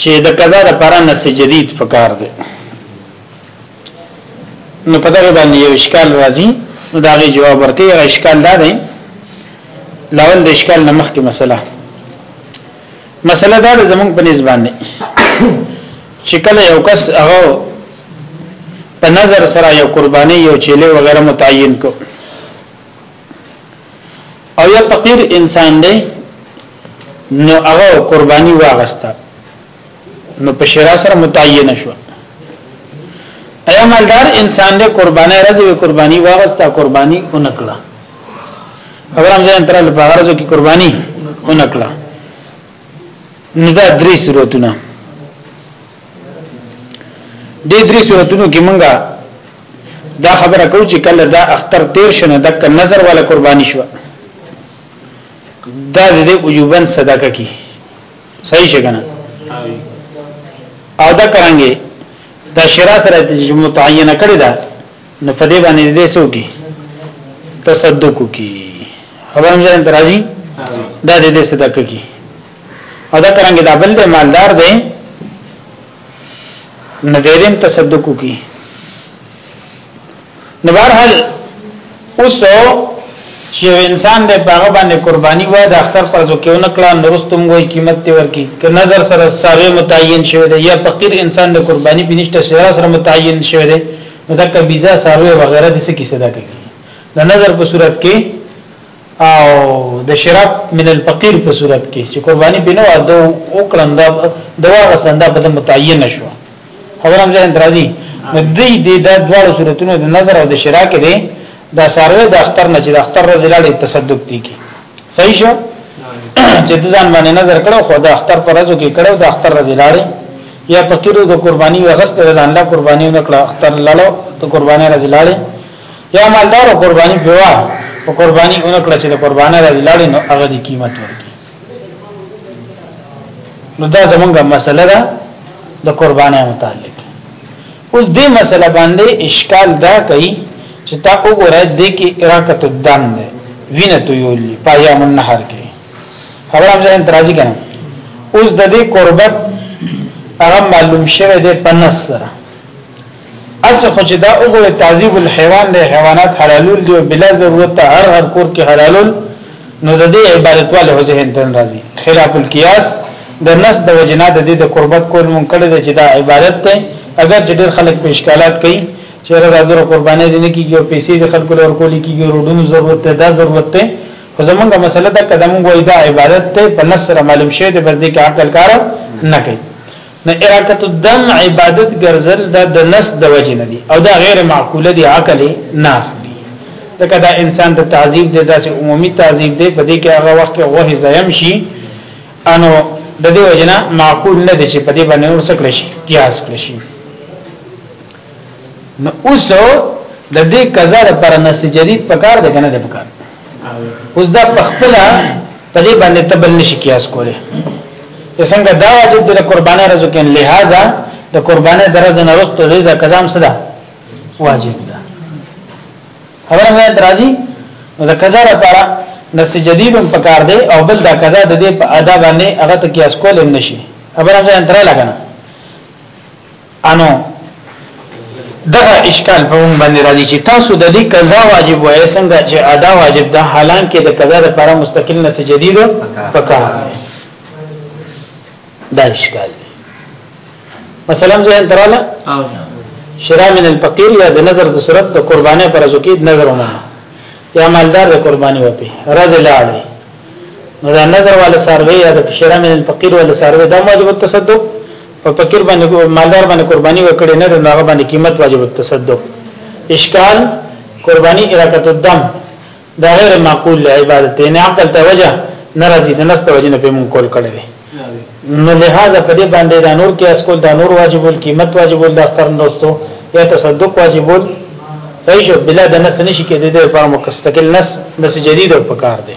چې د قضا د پاره نس جدید پکار دی نو په دغه باندې یو اشکال راځي نو دا غي جواب ورکړي هغه اشکال دا دی لاول د اشکال نه مخکې مسله مسله دا زمونږ په نسبت باندې چې کله یو کس هغه په نظر سره یو قرباني یو چيله وغیرہ متعین کو او یا فقیر انسان دی نو هغه قرباني واغسته نو په شرع سره متعین شو ایا مالدار انسان دی قرباني راځي قرباني واغسته قرباني اونکړه خبر هم ځان تر په غرضو کې قرباني اونکړه نو دا درې صورتونه د درې صورتونو کې مونږه دا خبره کو چې کله دا اختر تیر شنه دک نظر ولا قرباني شو دا د وجوبن صدقه کی صحیح شګنه او دا کرانګي دا شرا سره چې متعینه کړی دا نو په دې باندې دې سو کی تصدق کی خبر هم ځان درازي دا دې صدقه کی او دا کرانګي دا بل مالدار دی نه دیرم تصدق کی نو بهرحال اوس چې انسان د باغ باندې قرباني وای د اختر پر ځو کې ونکړه نورستم وای قیمت دی ورکی که نظر سره ساره متعین شوی دی یا فقیر انسان د قرباني بنشته سره سره متعین شوی دی نو دا کبیزه ساره وغیرہ د څه کیسه ده کوي د نظر په صورت کې او د شراب من الفقير په صورت کې چې قرباني بنو اده او کړم دا دوا غسند په متعین شو حضرت جان درازي دې دې د دوه صورتونو د نظر او د شراک دې دا ساروی د اختر نه چې د اختر رضی الله علیه تصدق دي کی صحیح شو چې د ځان باندې نظر کړو خو د اختر پر ورځو کې کړو د اختر رضی الله علیه یا فقیر د قرباني وغست ځان له قرباني نکړه اختر لړو د قرباني رضی الله علیه یا مالدار قرباني پیوا او قرباني اونکړه چې د قربانه را لاړې نو هغه د قیمت ورکړي نو دا زمونږه مسله ده د قربانه متعلق اوس دې مسله باندې اشکال دا کوي چې تا وګورئ دې کې اراقت الدم ده وینه تو یولي پایا من نهر کې خبر هم ځین ترازی کنه اوس د دې قربت هغه معلوم شوه د پنس سره اصل خو چې دا وګوره تعذيب الحيوان د حیوانات حلالول دی بلا ضرورت هر هر کور کې حلالول نو د دې عبارت والے ذهن تن راځي خلاف القياس د نس د وجنا د دې د قربت کول مونږ کړی چې دا عبارت ته اگر چې ډېر خلک په اشکالات کوي چې دا د قربانې دي نه کیږي او پیسې د خلکو لور کولی کیږي روډونو ضرورت ته دا ضرورت ته خو زمونږه مسله دا قدم وای دا عبارت ته په نصر معلوم شه د بردي کې عقل کار نه کوي نه اراقه الدم عبادت ګرځل دا د نس د وجه نه دي او دا غیر معقوله دي عقل نه اخلي ځکه دا انسان د تعذيب د داسې عمومي تعذيب دی په دې کې هغه وخت کې غوه زیم شي انو د دې وجنه معقول نه دي چې په دې باندې ورسکل شي قیاس کړی شي نو اوس د دې قضا لپاره نس جدید پکار دی کنه د پکار اوس دا پخپل په دې باندې تبل نشي قیاس کوله څنګه دا واجب د قربانه رزو کې لہذا د قربانه درز نه رسته دې دا قضا هم صدا واجب ده خبره مې درازي نو د قضا لپاره نس جدید هم پکار دی او بل دا قضا د دې په ادا باندې هغه ته قیاس کول نشي خبره مې درا لګنه انو دغه اشکال په مونږ باندې راځي چې تاسو د دې قضا واجب وای څنګه چې ادا واجب ده حالانکه د قضا لپاره مستقل نه جديد پکا دا اشکال دی مثلا ځین تراله شرا من الفقير یا د نظر د صورت د قربانې پر زکید نظر ومه یا مالدار د قرباني وپی رجل علی نو دا نظر ولا سروي یا د شرا من الفقير ولا سروي دا موجب التصدق په فقیر باندې مالدار باندې قرباني وکړي نه نو هغه باندې قیمت واجب التصدق اشکال قرباني اراقه الدم دا غیر معقول عبادت نه عقل ته وجه ناراضي د نست وجه نه په مونږ کول کړي نو لہذا په دې باندې دا نور کې اس کول دا نور واجب القیمت واجب ال دفتر دوستو یا تصدق واجب ال صحیح شو بلا د نس نشي کېدې د پر مستقل نس نس جديد او پکار دی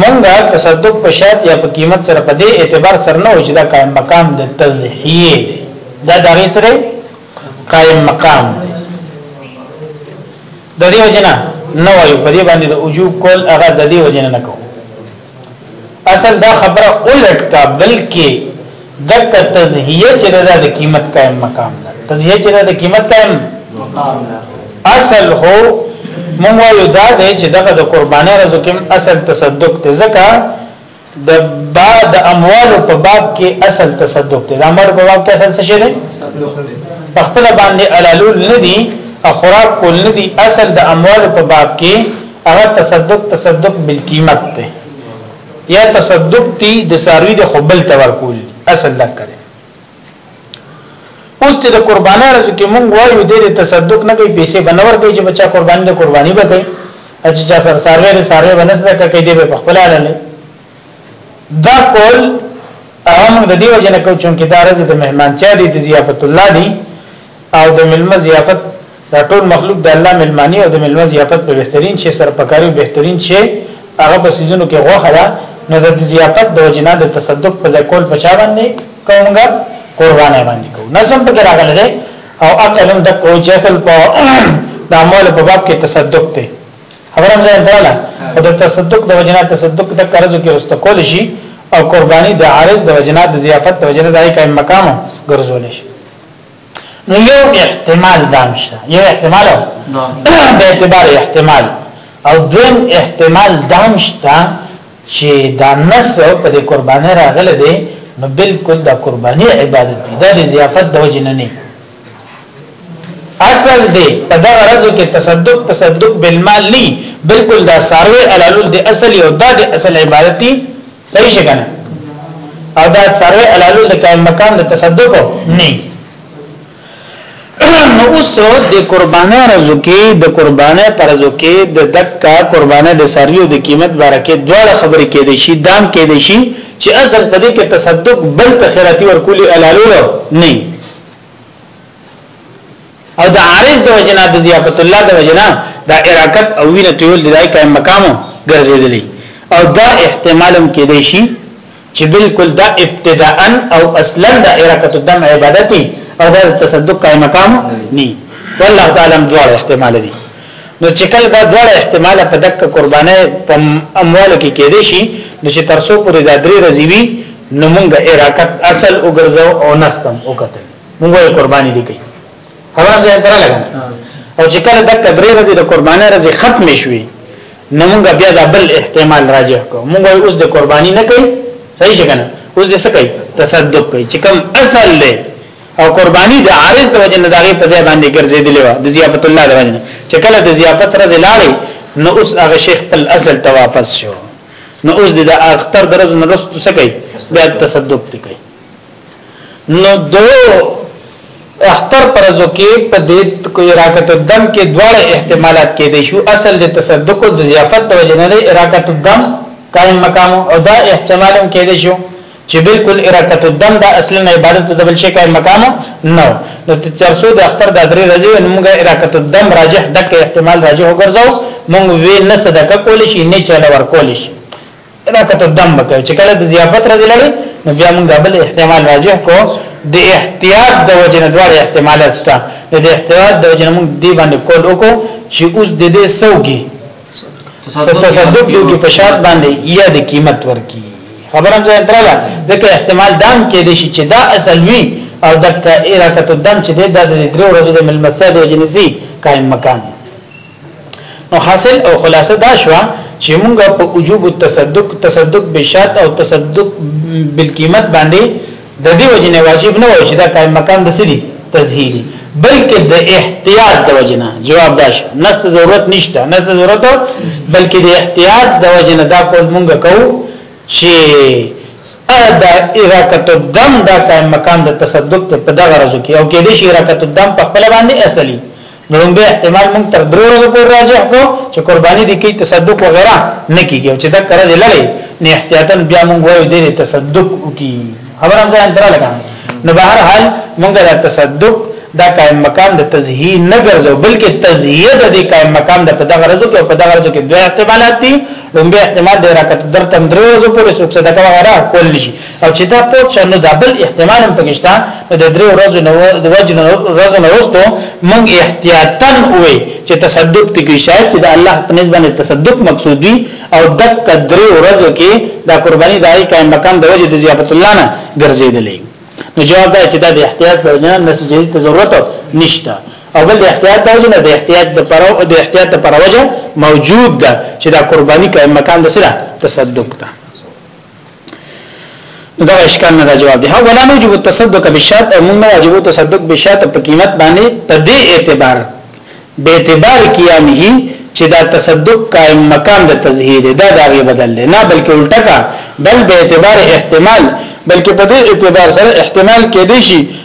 مونږ تصدق په شرط یا په قیمت سره په دې اعتبار سره نه و چې دا قائم مقام د تزهیه دا د هغې سره قائم مقام دی د دې وجنه نه وایو په دې باندې د وجوب کول هغه د دې وجنه نه کوو اصل دا خبره الټ کا بلکې دغه تزهیه چې د قیمت قائم مقام ده تزهیه چې د قیمت قائم مقام ده اصل هو مونږ یو دا دی چې دغه د قرباني رزق کې اصل تصدق ته زکه د بعد اموال په باب کې اصل تصدق ته د امر په باب کې اصل څه شي دی په خپل باندې علالول نه دي اخراق کول نه دي اصل د اموال په باب کې هغه تصدق تصدق بالقیمت ته یا تصدق تی د ساروی د خپل تور کول اصل دا کړي اوس چې د قرباني رزق کې مونږ وایو د تصدق نه کوي پیسې بنور کوي چې بچا قرباني د قرباني به کوي چې چا سر ساروی د ساروی بنسته کوي دی په خپل اړه نه دا کول هم د دې وجه نه کوي چې دا رزق د مهمان چا دی د ضیافت الله دی او د ملما ضیافت دا ټول مخلوق د الله ملمانی او د ملمه ضیافت په بهترین شي سره پکاري او بهترین شي هغه په سيزونو کې غوخه ده نو د ضیافت د وجنا د تصدق په ځکول په چا باندې کومګه قربانه باندې کو نظم په راغله ده او عقل هم د کو چې اصل په د اعمال په باب کې تصدق ته خبره مې دراله او د تصدق د وجنا تصدق د قرض کې رسته کول شي او قرباني د عارض د وجنا د ضیافت د وجنا د اې قائم مقام ګرځول شي نو یو احتمال دام شه یو احتمال به اعتبار احتمال او دویم احتمال دام شته چې دا نس په دې قرباني راغله دي نو بالکل دا قرباني عبادت دي دا د ضیافت د وجه نه نه اصل دی په دغه ورځو کې تصدق تصدق بالمال نه بالکل دا ساروی علالول دی اصل یو دا د اصل عبادت دی صحیح شګنه او دا سره علالو د قائم مقام د تصدق نه نو اوس د قربانه رزو کې د قربانه پرزو کې د دکا قربانه د ساریو د قیمت بارکه دواړه خبرې کې دي شي دام کې دي شي چې اصل په دې کې تصدق بل تخیراتی ورکولي علالو نه او د عارض د وجنا د ضیافت الله د وجنا د اراکت او وینه تیول د قائم مقام ګرځیدلی او دا احتمالم کې دی شي چې بالکل دا ابتداء او اصلا د اراکت الدم عبادتي او د تصدق قائم مقام نه والله تعالی دوه احتمال دي نو چې کله دا دوه احتمال په دک قربانه په اموال کې کې دي شي نو چې ترسو پورې دا درې رزيوي نو مونږه اراکت اصل وګرځو او نستم وکړو موږ یې قرباني دي کوي خبره ځان تر لګا او چې کله دک درې ورځې د قرباني ورځې ختم شوي نو موږ بیا د بل احتمال راجح کو موږ اوس د قرباني نه کوي صحیح څنګه اوس دې څه کوي تصدق کوي چې کوم اصل له او قرباني د عارض د وجه نه دغه په ځای باندې ګرځېدلې و د ضیافت الله د وجه نه چې کله د ضیافت رز لاړې نو اوس هغه شیخ خپل اصل ته واپس شو نو اوس د اختر درز نه رست څه کوي بیا تصدق کوي نو دو اختر پرزو کې په دې کو اراقت الدم کې دواړه احتمالات کې دي شو اصل د تصدق او د ضیافت د وجنه د اراقت الدم قائم مقام او دا احتمال هم کې دي شو چې بالکل اراقت الدم دا اصلا عبادت د بل شي قائم مقام نه نو ترسو د اختر د درې ورځې موږ اراقت الدم راجح دک احتمال راجح وګرځاو موږ وی نه صدقه کول شي نه چاله ور کول شي دا کته دم وکړي چې کله د ضیافت راځي لري نو بیا موږ بل احتمال راځي کو د احتیاط د وجه نه دوه احتمالات شته د احتیاط د وجه نه موږ دی باندې کول وکړو چې اوس د دې سوګي تصدق یو کې پشاد باندې یا د قیمت ورکی خبرم زه تراله ځکه احتمال دام کې دي چې دا اصل وی او دک ایراکت الدم چې د دې د درو ورځې د ملمسته د جنسي قائم مکان نو حاصل او خلاصه دا شو چې موږ په وجوب التصدق تصدق بشات او تصدق بالقیمت باندې د دې وجنه واجب نه وای چې دا قائم مقام د سړي تزهیری بلکې د احتیاط د وجنه جواب داش نست ضرورت نشته نست ضرورت بلکې د احتیاط د وجنه دا کول مونږ کوو چې دا اراکت الدم دا قائم مقام د تصدق په دغه ورځو کې او کې د شي اراکت الدم په خپل باندې اصلي نو لومبه احتمال موږ تر درو ورځې پورې راجح کو چې قرباني دي کوي تصدق وغیرہ نه کیږي چې دا قرض لري نه احتیاطا بیا موږ وایو دې تصدق وکي خبر هم ځان تر لګا نو بهر حال موږ دا تصدق دا قائم مقام د تزهی نه ګرځو بلکې تزهیه د دې قائم مقام د په دغه ورځو کې په دغه ورځو کې دوه احتمالات دي لومبه احتمال د راکټ در تم درو ورځې پورې صدقه وغیرہ کول شي او چې دا پوت شو نو دا بل احتمال هم پکشتا نو د درې ورځې نو د وجه نو ورځې نو وستو موږ احتیاطاً وې چې تصدق تکي شاید چې د الله په نسبت باندې تصدق مقصود وي او د درې ورځو کې دا قرباني دای قائم مقام د وجه د ضیافت الله نه ګرځیدلې نو جواب دا چې دا د احتیاط د وجه نه سجدي ته ضرورت نشته او بل د احتیاط د وجه نه د احتیاط د پر د احتیاط د پر وجه موجود ده چې دا قرباني قائم مقام د سره تصدق ده دا اشکال نه جواب دی ولا نجب التصدق بالشات او موږ واجب تصدق بالشات په قیمت باندې په دې اعتبار به اعتبار قیامه چې دا تصدق قائم مقام د تزهیر دا دغه بدل دی نه بلکې الټا کا بل به اعتبار احتمال بلکې په دې اعتبار سره احتمال کې دی شي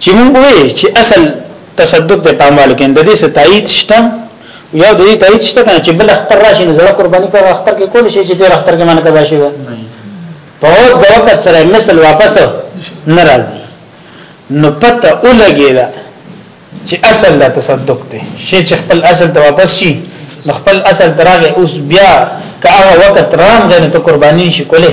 چې موږ وایي چې اصل تصدق د پاموالو کې د دې ستایید شته یو د دې تایید شته کنه چې بل اختر راشي نو زړه قرباني کوي اختر کې کول شي چې د اختر کې معنی قضا شي په د وخت سره مثل واپس ناراضي نو پته ولګی دا چې اصل لا تصدق دی شي چې خپل اصل ته واپس شي خپل اصل دراغه اوس بیا که هغه وخت رام غنه ته قرباني شي کوله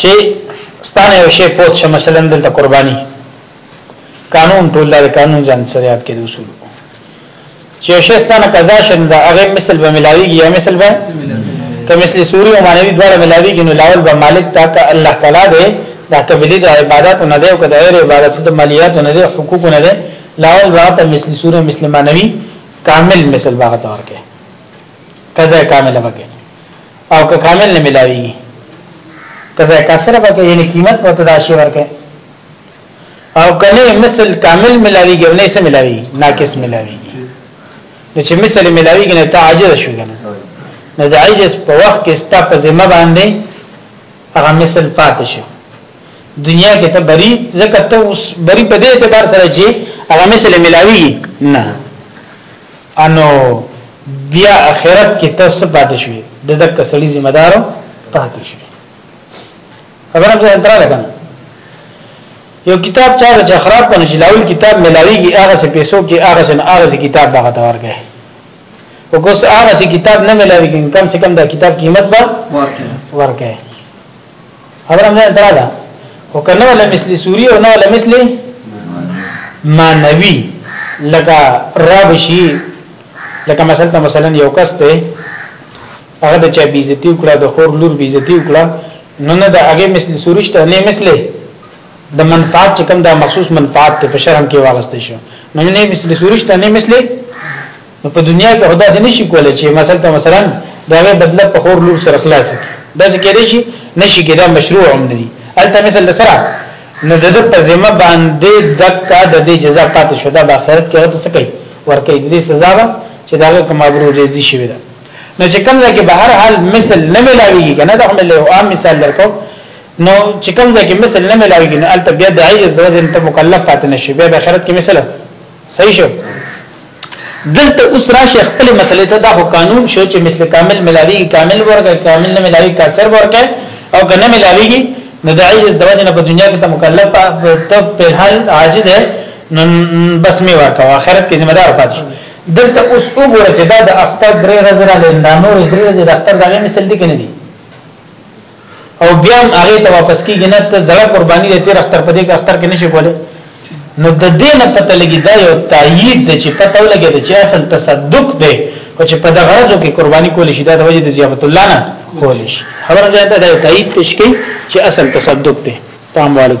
چې ستانه یو شی پوت شه مثلا دلته قرباني قانون ټول د قانون ځان سره یاد کړي اصول چې شی ستانه قضا شند دا هغه مثل به ملاوي یا مثل به که مثل سوري او معنوي دواړه ملاوي کې نو لاول به مالک تا ته الله تعالی دی دا قبلي د عبادت نه دی او که د غیر عبادت د مالیات نه دی حقوق نه دی لاول به ته مثل سوري مثل معنوي کامل مثل باغ تور کې قضا کامل وکړي او که کامل نه ملاويږي کزه کسره به یعنی قیمت په تداشي ورکه او کنه مثل کامل ملاویږي او نه سم ملاوي ناقص ملاویږي نو چې مثل ملاویږي نه تعجز شو کنه نو د عجز په وخت کې ستا په ذمہ باندې هغه مثل پاتې شو دنیا کې ته بری زکه ته اوس بری په دې اعتبار سره چې هغه مثل ملاویږي نه انو بیا اخرت کې تاسو پاتې شوي د دک سړي ذمہ دار پاتې شوي خبره ځه انترا لګم یو کتاب چا چې خراب کنه چې لاول کتاب ملاويږي هغه څه پیسو کې هغه څه هغه څه کتاب هغه ته ورګي او کوس هغه څه کتاب نه ملاويږي کم سے کم دا کتاب قیمت به ورکړي خبره مې درا ده خو کنه ولا مثلی سوری او نه ولا مثلی معنوي لکه رب شي لکه مثلا مثلا یو کس ته هغه د چا بیزتی وکړه د خور لور بیزتی وکړه نو نه د هغه مثل سورشته نه مثله د منفعت چې کوم د مخصوص منفعت ته په شرم کې واغسته شو نو نه مثل سورشته نه مثله نو په دنیا کې خدا ځنه شي کولای چې مثلا ته مثلا دا غي بدل په خور لور سره خلاص دا څه کېدې شي نشي کېدا مشروع هم نه دي الته مثلا سره نو د په ذمہ باندې دکا د دې جزاء پاتې شو دا په آخرت کې ورته څه کوي ورکه دې سزا وا چې دا کوم مبرور رزي شي ودا نو چې کوم ځکه به هر حال مثل نه ملاويږي کنه دا هم له عام مثال درکو نو چې کوم ځکه مثل نه ملاويږي نو الته بیا د عجز د وزن ته مکلف پاتې نشي بیا په آخرت کې مثلا صحیح شو دلته اوس راشه خپل مسلې ته دا قانون شو چې مثل کامل ملاوي کامل ورګه کامل نه ملاوي کاسر ورګه او کنه ملاويږي نو د عاجز د وجنه په دنیا کې ته مکلف ته په حال عاجز ہے نو بس می ورکا اخرت کې ذمہ دار پاتې دلته اوس وګوره چې دا د اختر درې ورځې را لندانو درې ورځې د اختر دغه مثال دي کنه دي او بیا هم هغه ته واپس کیږي نه ته زړه قرباني دې تیر اختر پدې کې اختر کې نشي کولای نو د دې نه پته لګي دا یو تایید دی چې پته ولګي چې اصل تصدق دی او چې په دغه ورځو کې قرباني کول شي دا د وجه د زیابت الله نه کول شي خبره ده دا تایید تشکی چې اصل تصدق دی تام والک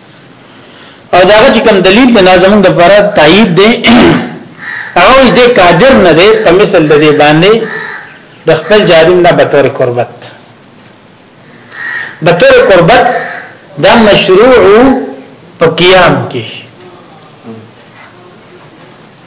او دا چې کوم دلیل په لازم د پر تایید دی او دې قادر نه دی په مثل د دې باندې د خپل جادم نه به تور قربت به تور قربت دا مشروع په قیام کې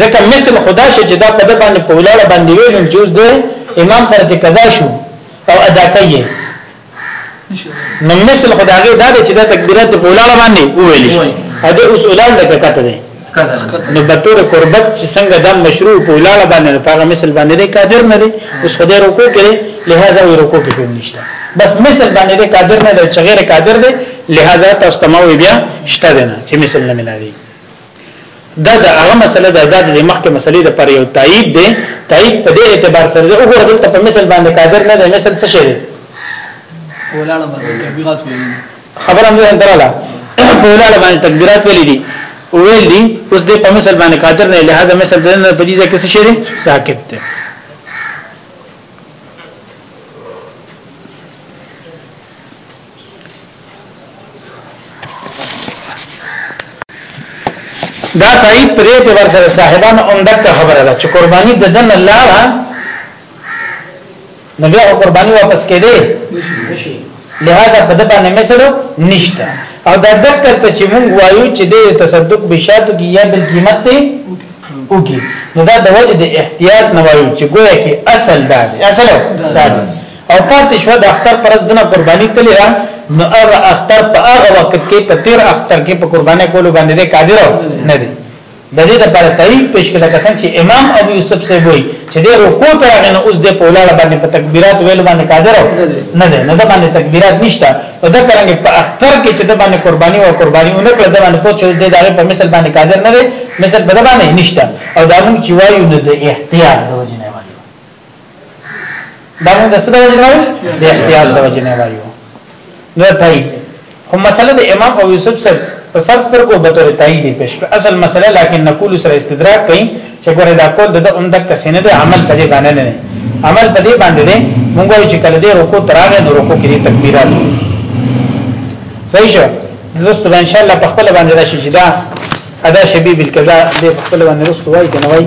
ځکه مثل خدا شي چې دا په د باندې په ولاړه باندې ویل چې اوس د امام سره ته قضا شو او ادا کوي نو مثل خدای دا چې دا تکبیرات په ولاړه باندې وویل شي دا اوس اولاد لکه کته دی نو په تور قربت چې څنګه دا مشروع په ولاړه باندې په هغه مثل باندې قادر نه دی اوس خدای رکوع کوي لہذا وی رکوع کې کوم نشته بس مثل باندې قادر نه دی چې غیر قادر دی لہذا تاسو تمو بیا شته نه چې مثل نه ملاوي دا دا هغه مسله ده دا د مخکې مسلې د پر یو تایید دی تایید په دې اعتبار سره ده وګوره دلته په مثال باندې قادر نه دی مثال څه شی دی ولاړه باندې تکبیرات ویلي خبره مې اندراله په ولاړه باندې تکبیرات ویلي دي ویل دي اوس دې په مثال باندې قادر نه لهدا مثال د نه په دې ځکه څه شی دی ساکت دی دا تایید پرې ته ور سره صاحبان اومدک خبره ده چې قرباني د دن الله را نو بیا قرباني واپس کړي لہذا په دې باندې مثلو نشته او دا دکته ته چې مونږ وایو چې د تصدق بشاتو کې یا بل قیمت ته وګي نو دا د وجه د احتیاط نه وایو چې ګویا کې اصل دا دی اصل دا دی او پاتې شو د اختر پر ورځ دنه قرباني تللی را نو هغه اختر په هغه وخت کې په تیر اختر کې په قرباني کولو باندې قادر نه دی د دې لپاره تعریف پیش کړه کسان چې امام ابو یوسف سے وایي چې د رکوع تر هغه نه اوس د پولاړه باندې په تکبیرات ویل باندې قادر نه دی نه باندې تکبیرات نشته او دا څنګه په اختر کې چې د باندې قرباني او قرباني ونکړه د باندې پوه چې د دې په مثال باندې قادر نه دی مثال په باندې نشته او دا موږ چې وایو د احتیاط د وجه دا موږ د څه د وجه نه وایو د احتیاط د وجه نه وایو نو تایید خو مسله د امام او یوسف سره په سر ستر کو به تور تایید پیش کړ اصل مسله لکن نقول سره استدراک کین چې ګوره دا کول د عمدہ کسینه د عمل په دې باندې نه عمل په دې باندې نه موږ وایو چې کله دې رکو تراغه نو رکو کې تکبیرات صحیح شو دوست ان شاء الله په خپل باندې راشي چې دا ادا شبیب القضاء دې په خپل باندې رسو وایي کنه وایي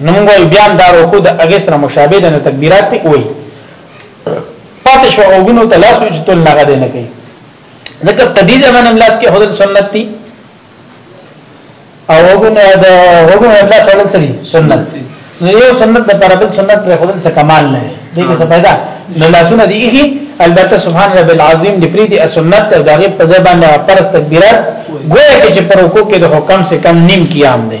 نو موږ وایو بیا دا رکوع د هغه سره مشابه ده نه تکبیرات دی وایي پاتې شو او غنو ته لاس وچ تل نه غدې نه کوي ځکه په دې ځمن هم لاس کې هدل سنت دي او وګونه د وګونه هم لاس هدل سری سنت دي نو یو سنت د پر بل سنت پر هدل څه کمال نه دی دغه څه پیدا نو لاسونه دي هی البته سبحان رب العظیم د پری دي سنت او دغه په ځبان پر تکبیرات ګویا کې چې پر وکړو کې د حکم سے کم نیم قیام دی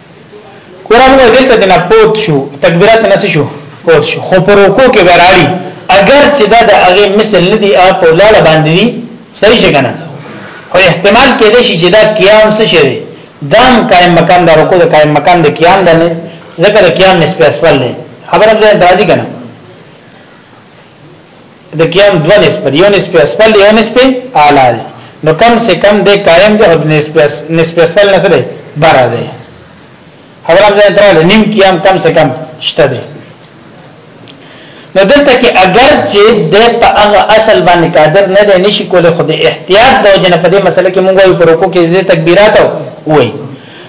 قران مو دلته دنا پوت شو تکبیرات نه شو پوت شو خو پر رکوع کې وراړي اگر چې دا د هغه مثل نه دی اپ ولاړ باندې دي صحیح څنګه خو احتمال کې دی چې دا قیام څه شي دام قائم مقام د رکوع د قائم مقام د قیام د نه ذکر قیام نسبت اسفل دی خبره ځای درازي کنه د قیام دو نسبت یو نسبت اسفل یو نسبت اعلی دی نو کم سے کم د قائم د نسبت نسبت اسفل نه سره بره دی حواله ځان تر نیم قیام کم سے کم شته دی نو دلته کې اگر چې د په هغه اصل باندې قادر نه دی نشي کولای خو د احتیاط د وجنه په دې مسله کې موږ یو پروکو کې د تکبیرات وایي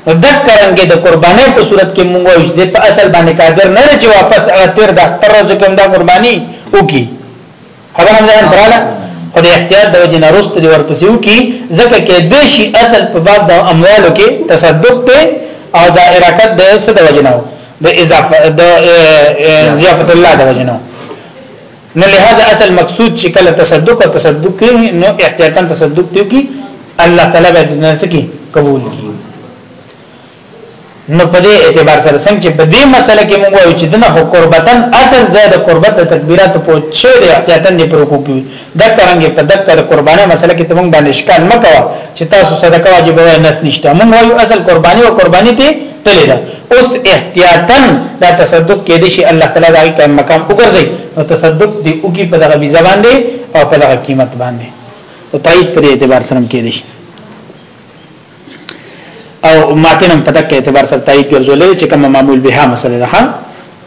نو دک کرنګه د قرباني په صورت کې موږ وایو چې په اصل باندې قادر نه چې واپس هغه تیر د اختر ورځ کوم دا قرباني وکي خبر هم ځان براله خو د احتیاط د وجه نه رست دی ورپسې وکي ځکه کې د شي اصل په باب د اموالو کې تصدق ته او د حرکت د څه د وجه نه د اضافه د ضیافت الله د وجه نه نو لہذا اصل مقصود چې کله تصدق او تصدق کوي نو احتیاطا تصدق دی کی الله تعالی به دې نسکی قبول کی نو په دې اعتبار سره څنګه چې په دې مسله کې موږ وایو چې دنه هو قربتن اصل زید قربت د تکبیرات په چې د احتیاطا دې پر کو کی د ترنګې په دک د قربانه مسله کې تمنګ باندې اشکال مکو چې تاسو صدقه واجب وای نس نشته موږ وایو اصل قرباني او قرباني ته تللی ده اوس احتیاطا دا تصدق کې دي شي الله تعالی دا قائم مقام وګرځي نو تصدق دی او کې په دغه بي زبان دی او په دغه قیمت باندې او تایید په اعتبار سره کې دي او ماتنم په دغه اعتبار سره تایید ګرځولې چې کوم معمول به مسله ده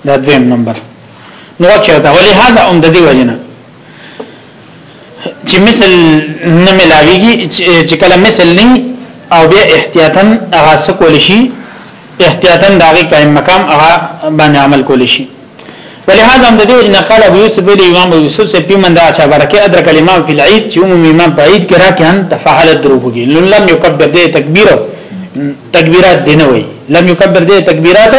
دا دویم نمبر نو چې دا ولې هاذا اوم د دې وجنه چې مثل نه ملاويږي چې کله مثل نه او بیا احتیاطا هغه څه کول شي احتیاطا داغه قائم مقام هغه باندې عمل کول شي ولهذا هم د دې ان قال ابو يوسف بن امام ابو يوسف سے په مندا چا برکه ادرک الامام فی العید چې عمومي امام په عید کې راکې ان تفعل دروبږي لم يكبر دې تکبیر تکبیرات دی نه وي لم يكبر دې تکبیرات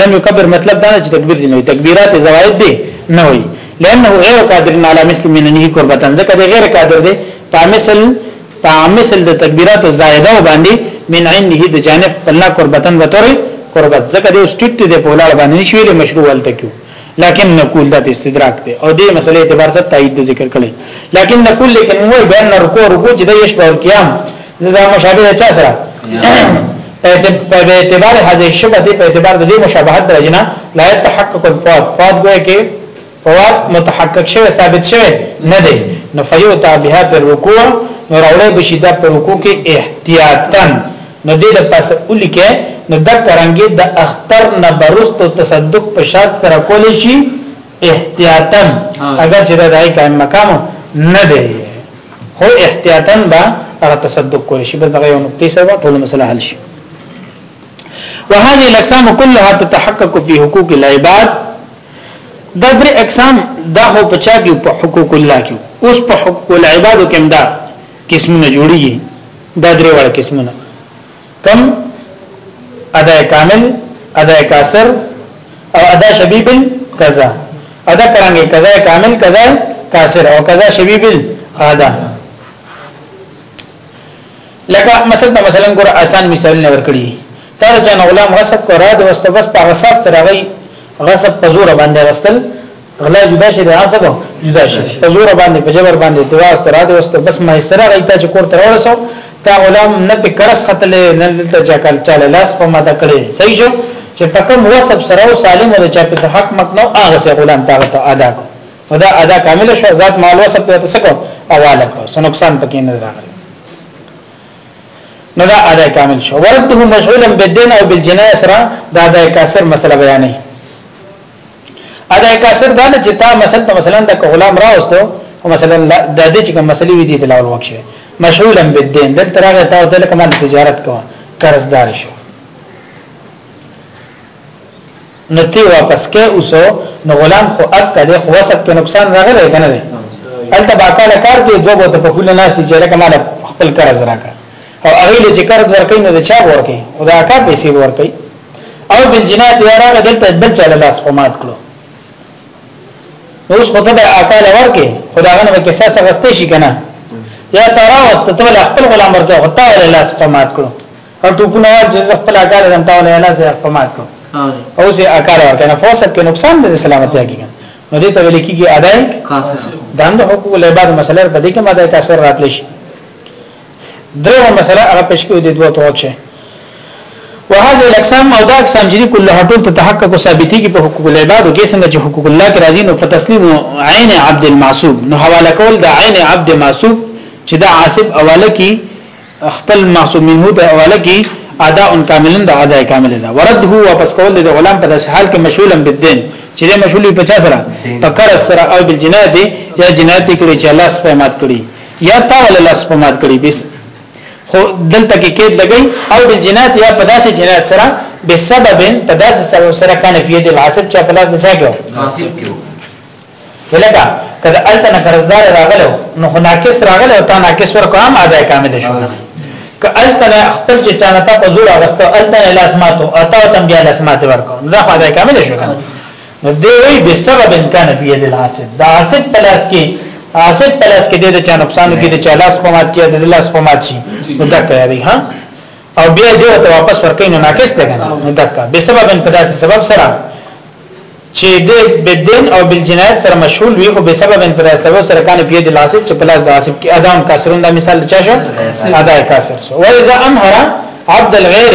لم يكبر مطلب دا چې تکبیر دی نه وي تکبیرات زوائد دی نه وي لانه غیر قادر علی مثل مننه قربتن ځکه د غیر قادر دی په مثل په مثل د تکبیرات زائده باندې من عنده د جانب الله قربتن وتره قربت ځکه د استټ دی په لاړ باندې نشویل مشروع ولته کیو لكن نقول دا استدراک دی او دې مسلې اعتبار سره تایید ذکر کړي لكن نقول لیکن وای بین رکوع رکوع چې د یشبه او قیام دا مشابه چا سره په اعتبار هذه الشبهه دې په اعتبار د دې مشابهت درجنه لا يتحقق الفواد فواد ګویا کې فواد متحقق شوی ثابت شوی نه دی نو فیوتا بها پر رکوع نو راوړې بشي دا پر رکوع کې احتیاطا نو دې د پس اولی کې نو د کرانګي د اختر نه برستو تصدق په شاد سره کول شي احتیاطا اگر چې دا دای قائم مقام نه دی خو احتیاطا با هغه تصدق کولی شي بس دغه یو نقطې سره ټول مسله حل شي وهذه الاقسام كلها تتحقق في حقوق العباد دا درې اقسام دا هو پچا کې په حقوق الله کې اوس په حقوق العباد کې امدا قسمونه جوړیږي دا درې وړ قسمونه کم ادا کامل ادا کاسر او ادا شبیب قضا ادا کرانګي قضا کامل قضا کاسر او قضا شبیب ادا لکه مثلا مثلا ګور آسان مثال نه ورکړي تر جن غلام غصب کو را د واست بس په غصب سره غي غصب په زور باندې غستل غلا جدا شي د عصب جدا شي په زور باندې په جبر باندې تواس تر اده واست بس ما سره غیتا چې کور تر ورسو تا غلام نه په کرس خطل نه دلته چا کال چاله لاس په ماته کړي صحیح شو چې پکم وسب سره او سالم او چا په حق مت نو هغه سه غلام تا ته ادا کو دا ادا کامل شو ذات مال وسب په تسکو اواله کو سو نقصان پکې نه راغلی نو دا ادا کامل شو ورته مشغولا بالدين او بالجنايه سره دا ادا کاسر مسله بیانې ادا کاسر دا نه چې تا مثلا ته مثلا د غلام راوستو او مثلا د دې چې کوم مسلې وي دي د لاول وکشه مشغولا بالدين دل ترغه تا د لکه مال تجارت کوه قرضدار شو نو تی واپس کې اوسو نو غلام خو اک کده خو وسب کې نقصان راغلی کنه دی الته باکاله کار کې دوه بوته په خپل ناس دي چې لکه مال خپل قرض راکا او هغه چې قرض ورکې نه چا ورکې او دا کار پیسې ورکې او بالجنات یا راغه دلته بل چا لاس په مات کړو اوس خو ته به اکاله ورکه خداغه نه قصاص غسته شي کنه یا ترا واست ته ول خپل غلام ورکه خو تا ول لاس په مات کړو او ټوپونه ور چې خپل اکاله دم تا ول لاس په مات کړو او سه اکاله ورکه نه فوسب کې نقصان د سلامتی هغه نو دې ته ویل کېږي ادای دند حقوق العباد مسله په دې کې ماده کاثر راتلی شي دغه مسله هغه پېښ کوي د دوه توغه شي وهذه الاقسام او دا اقسام جری کله ټول ته تحقق ثابتي کې په حقوق العباد کې څنګه چې حقوق الله کې راځي نو فتسلیم عین عبد المعصوب نو حواله کول د عین عبد معصوب چې دا عاصب اوله کې خپل معصوم منه ته اوله کې ادا ان کاملا د اعضاء کامل ده ورد هو واپس کول د غلام په داس حال کې مشغولم بالدين چې مشغول په چا سره په کار سره او بالجنایت یا جنایت کړي چې الله سپمات کړي یا تا ول لاس په مات کړی بس خو دلته کې کېد لګی او بالجنات یا په داسې جنات سره به سبب په داسې سبب سره کان فی د العاصب چا په لاس د چا کېو ناصب کېو ولکه کله الته نه قرضدار راغلو نو خو ناقص راغلو تا ناقص ورکو هم ادا کامل شو که الته نه خپل چې چانه تا په زور اغستو الته نه لاس ماتو اته تم بیا لاس ماتو ورکو دا خو ادا کامل شو کنه نو دی وی به سبب امکان بیا د حاسد دا حاسد پلاس کې حاسد پلاس کې د چا نقصان کې د چا لاس په مات کې د لاس په مات شي نو دا کوي ها او بیا دې ته واپس ورکې نو ناقص ده کنه نو دا کا به سبب په داسې سبب سره چې د بدن او بالجنایت سره مشغول وي خو به سبب په داسې سبب سره کانه بیا د حاسد چې پلاس د حاسد کې ادم کاسرون دا مثال چا شو ادا کاسر سو وایذا امهرا عبد الغیر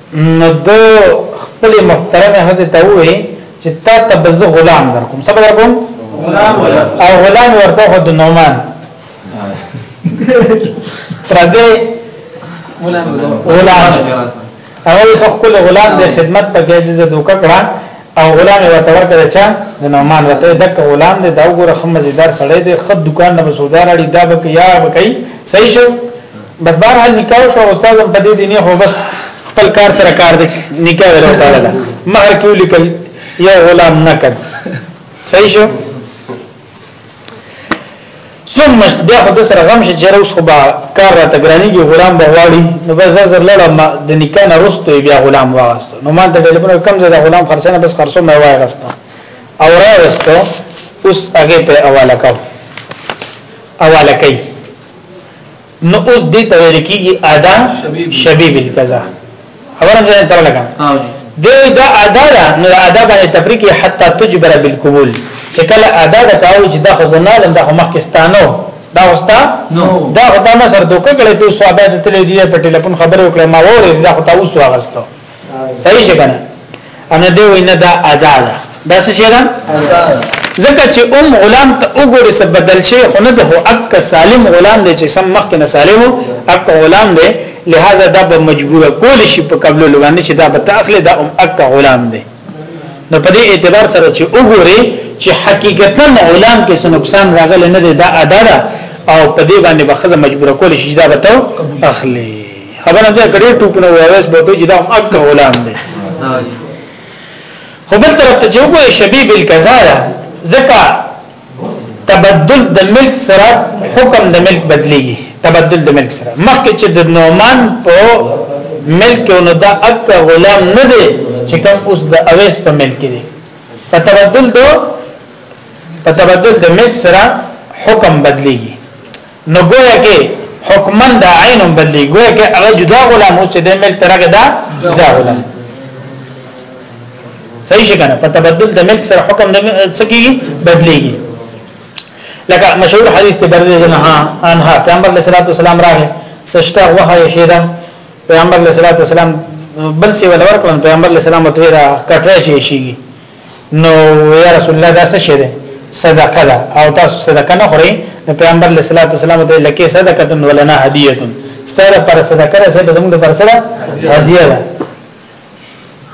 نو د خپل محترمه حضرت ته وې چې تا ته بز غلام درکوم څه درکوم غلام ولا او غلام ورته خو د نومان پردې غلام غلام او خپل غلام د خدمت په کې عزت وکړه او غلام یې ورته ورکړ چا د نعمان وته دک غلام دې دا وګوره خو مزیدار سړی دی خد دکان نه بسودا راړي دا بک یا بکای صحیح شو بس بهر حال نکاح شو استاد هم په دې دي نه خو بس خپل کار سره کار دی نکاح له تعالی دا مہر کیو لیکل یا غلام نکد صحیح شو ثم بیا خو د سره غم شي چې روس خو به کار را تګرانیږي غلام به غواړي نو بس زر زر لړم د نکاح نه رستو بیا غلام واغست نو ما ته ټلیفون کم زده غلام خرڅنه بس خرڅو مې واغست او را وستو اوس هغه ته اواله کو اواله کوي نو اوس دې ته ویل کیږي ادا شبیب القضا خبرم ځان تر لګا دې دا ادا دا نو ادا باندې تفریق حتی تجبر بالقبول چې کله ادا دا کاو چې دا خو زنا لم دا خو مخکستانو دا وستا نو دا خو تا ما سر دوکه کړې ته صحابه ته تلې دي په ټلیفون خبرو کړې ما وره دا خو تا اوس واغستو صحیح شي کنه انا دی وینا دا ادا ده دا څه شي ده ځکه چې ام غلام ته وګوري څه بدل شي خو نه ده اک سالم غلام دی چې سم مخ کې نه سالم اک غلام دی لہذا دا به مجبور کول شي په قبل لوانه چې دا به تاخله دا ام اک غلام دی نو په دې اعتبار سره چې وګوري چې حقیقتا غلام کې څه نقصان راغلی نه دی دا ادا ده او په دې باندې به خزه مجبور کول شي دا به تو اخلي خبره ده کړي ټوپونه وایس به ته جدا اک غلام دی خو بل طرف ته چې وګورې شبیب الکزاره زکه تبدل د ملک سره حکم د ملک بدلیږي تبدل د ملک سره مخکې چې د نومان په ملک او نو دا اک غلام نه دی چې کوم اوس د اویس په ملک دی په تبدل دو په تبدل د ملک سره حکم بدلیږي نو ګویا کې حکمن دا عین بدلی ګویا کې هغه جدا غلام او چې د ملک ترغه دا جدا غلام صحیح شګنه په تبدل د ملک سره حکم د سکی بدلیږي لکه مشهور حدیث ته برده جنها انها پیغمبر علیه الصلاه والسلام راغی سشتا وه یشیدا پیغمبر علیه الصلاه والسلام بل سی ولور کړ پیغمبر علیه السلام ته را کټره شي شي نو یا رسول الله دا څه شه ده صدقه ده او تاسو صدقه نه خورئ نو پیغمبر علیه الصلاۃ والسلام ته لکه صدقه ولنا هدیه ستاره پر صدقه ده سبب زموږ پر سره هدیه ده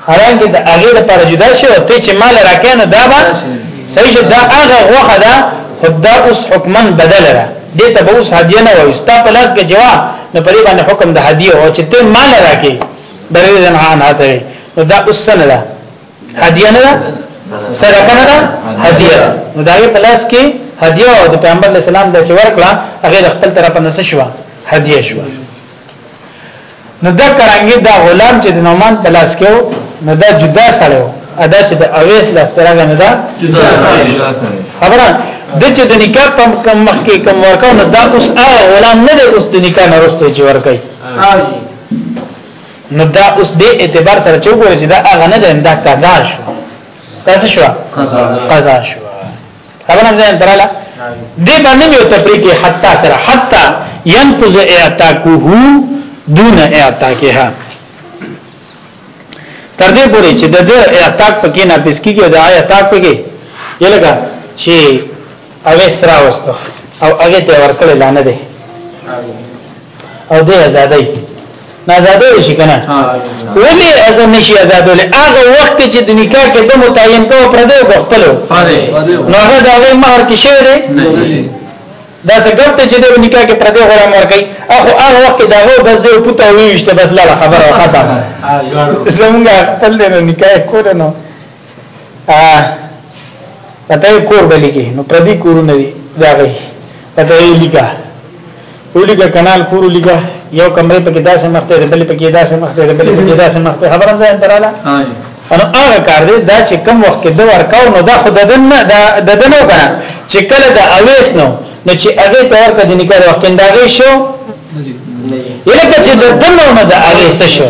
حالانکه د هغه لپاره جدا شي او ته چې مال راکینه دا به صحیح ده هغه غوخه ده خدا اوس حکمن بدل را دې ته به اوس هدیه نه وایي ستا په لاس کې جواب نو پرې باندې حکم د هدیه او چې ته مال راکې درې ځنه نه ته نو دا اوس نه ده هدیه نه ده صدقه نه ده هدیه ده نو دا په لاس کې هدیه او د پیغمبر اسلام د چې ورکړه هغه د خپل طرف نه څه شو هدیه شو نو دا کرانګي دا غلام چې د نومان په لاس کې نو دا جدا سره ادا چې د اویس لاس ترغه نه دا جدا سره خبره د چې د نکاح په کم مخ کې کم ورکاو نو دا اوس هغه غلام نه دی اوس د نکاح نه رسته چې ورکای نو دا اوس دې اعتبار سره چې وګورئ چې دا هغه نه ده دا قضا شو قضا شو قضا شو خبره هم ځان دراله دې باندې یو تفریق حتا سره حتا ينفذ اعتاقه دون اعتاقها تر دې پورې چې د اعتاق پکې نه پس کیږي دا اعتاق پکې یلګه چې هغه سره واستو او هغه ته ورکړل لانه دی او دې آزادۍ نه آزادې شي کنه ولې از نشي آزادول هغه وخت چې د نکاح کې د متعین کو پر دې غوښتلو نو هغه د هغه مہر کې شوی دی دا څه ګټه چې د نکاح کې پر دې غوړم ورکړي اخو هغه وخت دا هو بس دې پته ویشته بس لا خبره وخته زمونږ خپل نه نکاح کول نو پته کور بلی کې نو پردي کورونه دي دا غي پته یې لیکا ولیکا کانال کور لیکا یو کمرې په کې داسې مخته ده بلې په کې داسې مخته ده بلې په کې داسې مخته خبره ده دراله انا هغه کار دی دا چې کم وخت کې د ورکاو نو دا خود دن نه د دنو کنه چې کله د اویس نو نو چې هغه په ورکه د نکاح وخت دا غي شو یلکه چې د دنو نه د اویس شو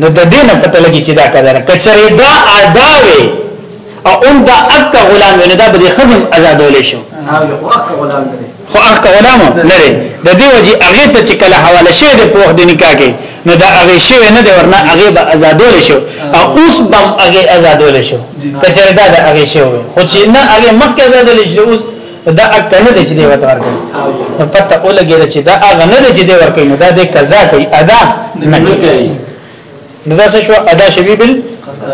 نو د دې نه پته لګي چې دا قدر کچره دا ادا وي او ان دا اک غلام نه دا به خزم آزادول شو خو اک غلام نه لري د دې وجه هغه ته چې کله حواله شي د پوخ د نکاح کې نو دا هغه شی نه دی ورنه هغه به آزادول شو او اوس بم هغه آزادول شو کچره دا هغه شی خو چې نه هغه مخکې آزادول شو اوس دا اک نه دی چې دی ورته ورکړي نو پته اولګی چې دا اغه نه دی چې دی ورکړي نو دا د قضا کوي ادا نه کوي نو دا څه شو ادا شبیب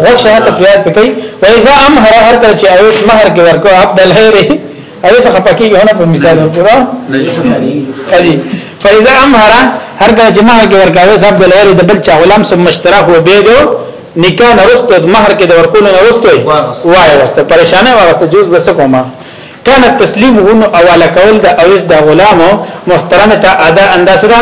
وکشه ته پیار پکې و اذا امهر هر کله چې اوس مہر کې ورکو عبد الهری اوی څه خپکی هونه په مثال ورکړه کړي فاذا امهر هر کله چې مہر کې ورکو اوس عبد الهری د بل چا غلام سم مشترا هو به دو نکاح نرسته مہر کې د ورکول نرسته وای واسطه پریشانه واسطه جوز بس کومه کان تسلیم هونو اواله کول د اویس د غلام محترم ته ادا انداز ده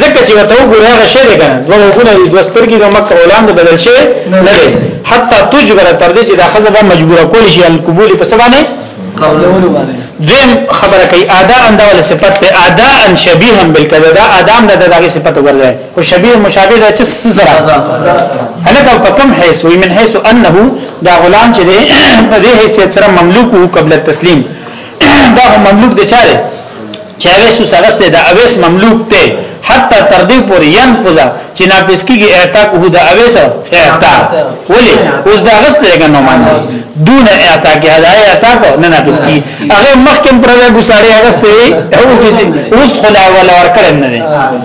زکه چې وته وګوره غشه ده کنه دوه وګونه د دوسترګي د مکه غلام د بدل شي نه ده حتی تجبر تر دې چې دا خزه به مجبور کول شي ان قبول په سبا نه قبولول باندې دیم خبره کوي ادا اندول صفت ته ادا ان شبیها بالکذا دا ادم د دغه صفت وګرځي خو شبيه مشابه ده چې سره هلکه په کم حیث وي من حيث انه دا غلام چې دی په دې حیثیت سره مملوک وو قبل التسلیم دا مملوک دی چاره چې اویس سغسته دا اویس مملوک ته حتی تر دې پورې ينفذ چې نافذ کیږي اعتاق هو دا اویس اعتاق ولی اوس دا غسته لګا نو معنی دون اعتاق هدا اعتاق نه نافذ کی هغه مخکې پر وګساړي غسته اوس اوس خدای ولا ور کړم نه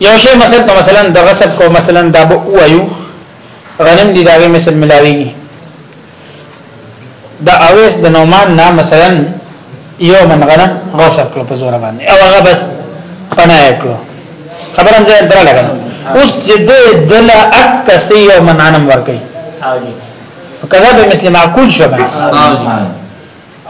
یو شی مثلا په مثلا د غصب کو مثلا دا به وایو غنم دی داغه مثل ملاویږي دا اویس د نومان نه مثلا یو من غنم غصب کړ په زور باندې او هغه بس پنا کړو خبر هم ځای درا لګا اوس چې د دل اک سی یو من غنم ورکي کذا به مثل معقول شو باندې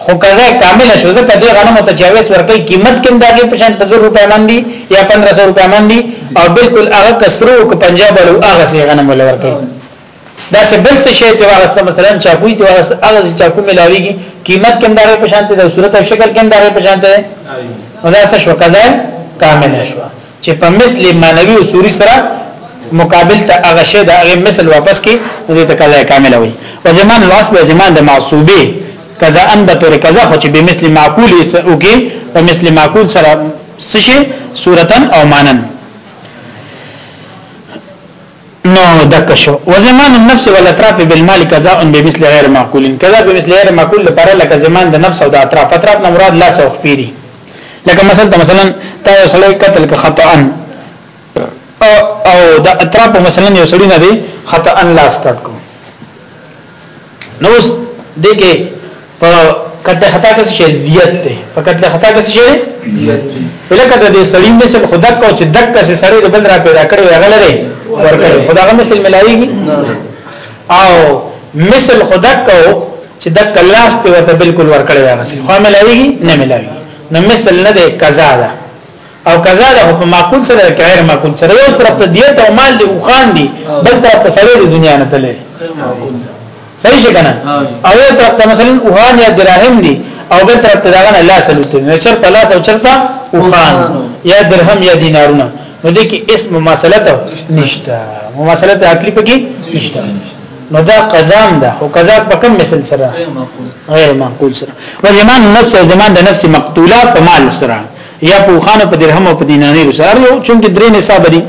خو قضا کامل شو ځکه دې غنم ته چاويس ورکې قیمت کوم داګه په شان 1000 روپیا باندې یا 1500 روپیا باندې او بالکل هغه کسرو کو پنجاب له هغه سي غنم ول ورکې دا څه بل څه شی ته واسطه مثلا چاکوي ته واسطه هغه چاکو ملاويږي قیمت کوم داګه په شان ته د صورت او شکل کوم داګه په شان ته ولا څه شو قضا کامل شو چې په مثل معنوي او صوري سره مقابل ته هغه شی د هغه مثل واپس کی نو دې ته قضا کامله وي وزمان الوصف زمان د معصوبه کذا ان به تور کذا خو چې به مثل معقول او کې په مثل معقول سره سشي صورتا او مانن نو دک شو وزمان النفس والاطراف بالمال قضاء بمثل غیر معقول قضاء بمثل غیر معقول لپاره لکه زمان د نفس او د اطراف اطراف نه مراد لاس او خپيري لکه مثلا مثلا تا یو سړی قتل ک خطا ان او د اطراف مثلا یو سړی نه دی خطا ان لاس کټ کو نو اوس دې کې په کته خطا کې شي دیت ته په کته خطا کې شي دیت لکه د دې سړی مثل خدا کو چې دک کې سړی د بل را پیدا کړی هغه لري ورکړي خدا هغه مثل ملایږي او مثل خدا کو چې دک لاس ته ورته بالکل ورکړی هغه خو ملایږي نه ملایږي نو مثل نه ده قضا ده او قضا ده په معقول سره کې غیر معقول سره یو طرف ته دیت او مال دی وخان دی بل طرف ته سره د دنیا نه تللی صحیح شي کنه او یو طرف ته مثلا وخان یا درهم دی او بل طرف ته داغه الله سلوت نه چرته لاس او چرته وخان یا درهم یا دینارونه نو دې کې اسم مماثلت نشته مماثلت عقلی پکې نشته نو دا قزام ده او قزا په کوم مثال سره غیر معقول سره و زمان نفس او زمان د نفس مقتوله په مال سره یا په خانه په درهم او په دینانیرو سره یو چونکی درې نصاب دي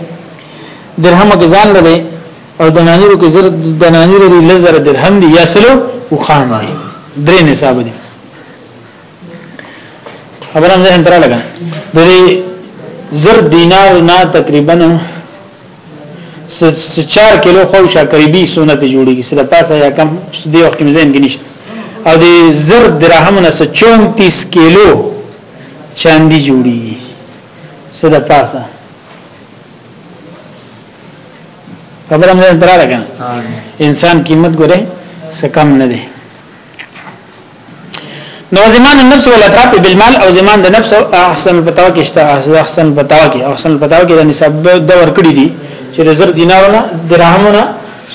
درهم کې ځان لري او د نانیرو کې زر د نانیرو لري لزر درهم دي یا سلو او خان دي درې نصاب دي خبرم زه انترا لګا د دې زر دینار نه تقریبا 4 کیلو خو شا قریبي سنت جوړیږي سره پاسه یا کم دې وخت کې مزین کې نشته او د زر درهم نه 34 کیلو چاندي جوړیږي څه د پاسه خبره مې درا لګا انسان قیمت ګره څه کم نه دی نو زمان النفس والاطراف بالمال او زمان د نفس احسن الفتاوا کې شته احسن الفتاوا کې احسن الفتاوا کې د نسب د ور کړی دي چې د زر دینارونه درهمونه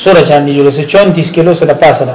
سره چاندي جوړه 34 کیلو سره پاسه ده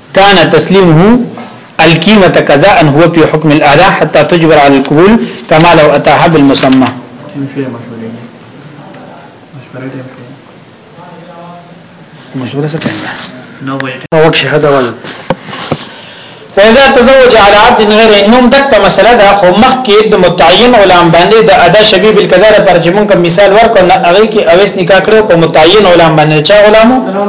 کان تسلیمه القیمه کذا ان هو فی حکم الادا حتى تجبر على القبول كما لو اتاها بالمسمى مشوره څه کوي نو وایي او کې هدا ول فإذا تزوج على عبد غير انهم دک مسله دا خو مخ کې د متعین غلام باندې د ادا شبیب القضا پر چې مونږ مثال ورکړو نه هغه کې اوس نکاح کړو په متعین غلام باندې چا غلامو نو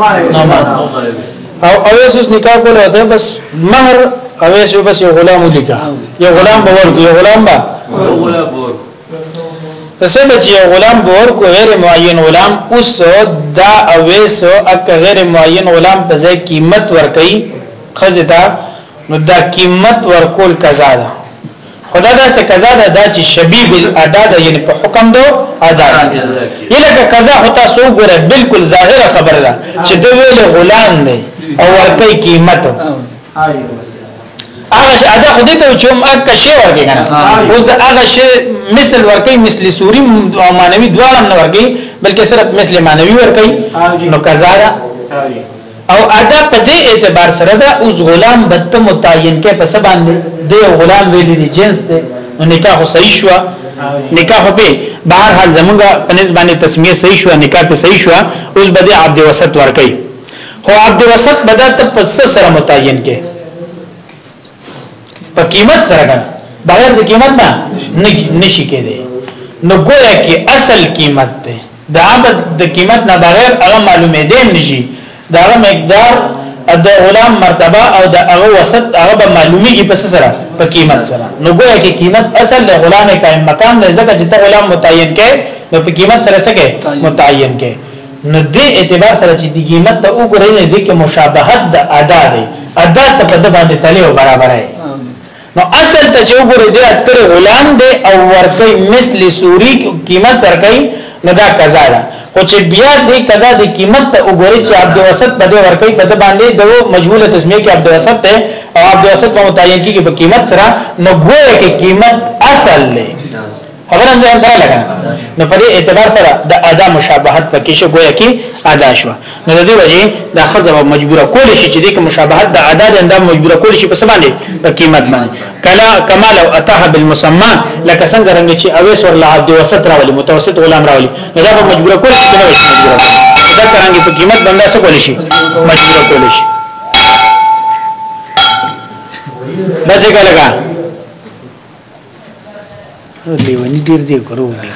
او اویس اوس نکاح کوله ده بس مہر اویس به بس یو غلام ولیکا یو غلام به ورکو یو غلام به پسې به چې یو غلام به ورکو غیر معین غلام اوس دا اویس اک غیر معین غلام په ځای قیمت ورکي خزدا نو دا قیمت ورکول قضا ده خدا دا سه قضا ده دا چې شبیه الادا ده یعنی په حکم دو ادا یلکه قضا هو تاسو ګره بالکل ظاهره خبره ده چې د ویل غلام دی او ورته قیمت هغه ادا خو دې ته چې هم اک شی ورګي کنه اوس دا هغه شی مثل ورګي مثل سوري او مانوي دواړه نه ورګي بلکې صرف مثل مانوي ورګي نو قضا ده او ادا په دې اعتبار سره دا اوس غلام بت متعین کې په سبا دی او غلام ویلې دي جنس دی نو نکاح صحیح شو نکاح په بهر حال زمونږه په نسبانه تسمیه صحیح شو نکاح په صحیح شو اوس به د عبد وسط ورکي خو عبد وسط بدات په سره متعین کې په قیمت سره کنه بغیر د قیمت نه نشي کېدی نو ګویا کې اصل قیمت ده د عبد د قیمت نه بغیر هغه معلومه دي نشي دا مقدار د غلام مرتبه او د هغه وسط هغه به معلومي کې پس سره په قیمت سره نو ګویا کې قیمت اصل له غلام قائم مقام نه ځکه چې ته غلام متعین کې نو په قیمت سره سکے متعین کې نو دې اعتبار سره چې د قیمت ته وګورئ نه دې کې مشابهت د ادا دی ادا ته په د باندې تلې او برابر دی نو اصل ته چې وګورئ دې اتکړه غلام دی او ورکې مثل سوري قیمت ورکې نو دا قضا ده خو چې بیا دې قضا د قیمت ته وګورئ چې عبد وسط په دې ورکې په د باندې د مجهوله تسمیه کې عبد وسط ته او عبد وسط په متعین کې په قیمت سره نو ګویا کې قیمت اصل دی خبر هم ځان درا لګا نو په دې اعتبار سره د ادا مشابهت پکې شو گویا کې ادا شو نو د دې وجه دا خزه مجبوره کول شي چې دغه مشابهت د ادا د اندام مجبوره کول شي په سبا نه په قیمت باندې کلا کما لو اتاه بالمسمى لکه څنګه رنګ چې اویس ورله عبد وسط راولي متوسط غلام راولي نو دا په مجبوره کول شي نه وشي مجبوره دا څنګه په قیمت باندې څه کول شي مجبوره کول شي بس یې کله لیونی ډیر دی ګرو دی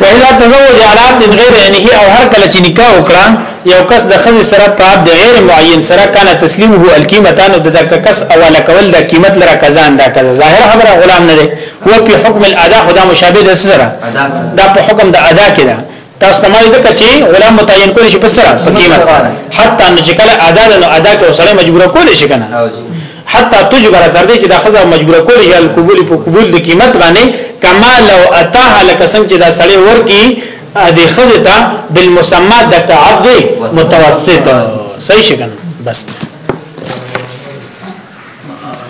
وإذا تزوج على عبد غير عينه او هر کله چې نکاح وکړه یو کس د خزې سره په عبد غیر معین سره کان تسلیمه القیمتان د دک کس اوله کول د قیمت لره کزان دا کزا ظاهر خبره غلام نه دی هو په حکم الادا خدا مشابه د سره دا په حکم د ادا کې ده تاسو ته ما ځکه چې غلام متعین کول شي په سره په قیمت سره حتی نو چې کله ادا نو ادا کې سره مجبور کول شي کنه حتی تجبر تر دې چې د خزر مجبور کول شي قبول په قبول د قیمت باندې کما لو اتاها لکه څنګه چې دا سړی ورکی د خزر ته بالمسمى د تعبد متوسط صحیح شي کنه بس